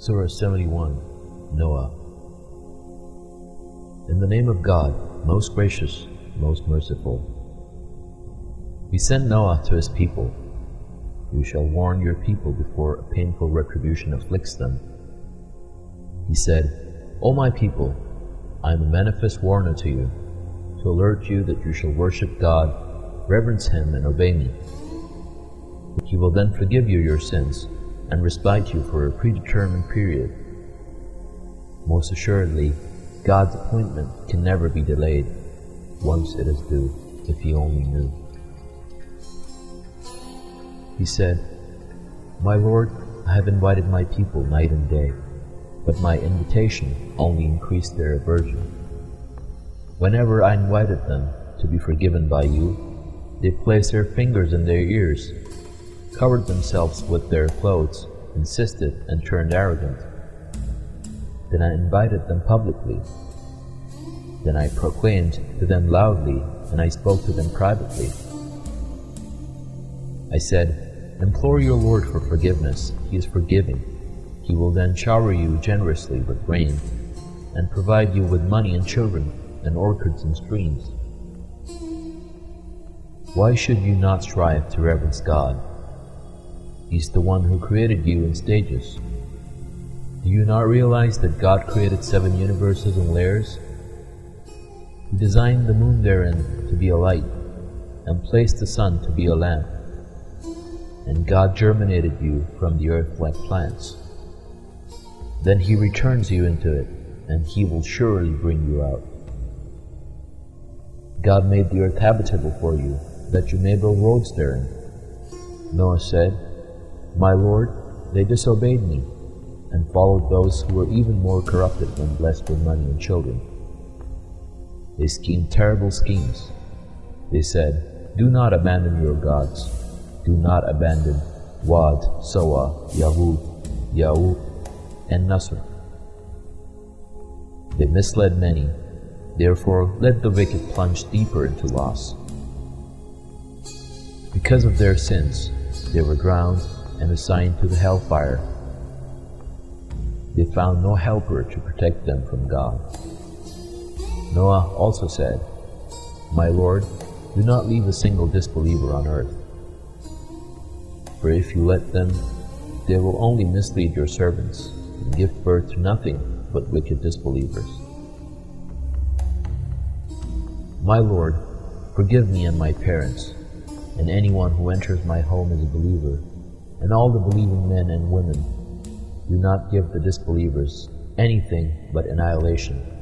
Surah 71 Noah In the name of God, most gracious, most merciful. We sent Noah to his people. You shall warn your people before a painful retribution afflicts them. He said, O my people, I am a manifest warner to you, to alert you that you shall worship God, reverence Him, and obey me. He will then forgive you your sins and respite you for a predetermined period. Most assuredly, God's appointment can never be delayed once it is due, if he only knew. He said, My Lord, I have invited my people night and day, but my invitation only increased their aversion. Whenever I invited them to be forgiven by you, they placed their fingers in their ears covered themselves with their clothes, insisted, and turned arrogant. Then I invited them publicly. Then I proclaimed to them loudly, and I spoke to them privately. I said, Implore your Lord for forgiveness. He is forgiving. He will then shower you generously with rain, and provide you with money and children, and orchards and streams. Why should you not strive to reverence God? He's the one who created you in stages. Do you not realize that God created seven universes in layers? He designed the moon therein to be a light, and placed the sun to be a lamp. And God germinated you from the earth like plants. Then He returns you into it, and He will surely bring you out. God made the earth habitable for you, that you may build roads therein. Noah said, my Lord, they disobeyed me and followed those who were even more corrupted when blessed with money and children. They schemed terrible schemes. They said, Do not abandon your gods. Do not abandon Wad, Sowa, Yaghouth, Ya'ooq, and Nasr. They misled many, therefore let the wicked plunge deeper into loss. Because of their sins, they were drowned and assigned to the hellfire. They found no helper to protect them from God. Noah also said, My Lord, do not leave a single disbeliever on earth. For if you let them, they will only mislead your servants and give birth to nothing but wicked disbelievers. My Lord, forgive me and my parents, and anyone who enters my home as a believer and all the believing men and women do not give the disbelievers anything but annihilation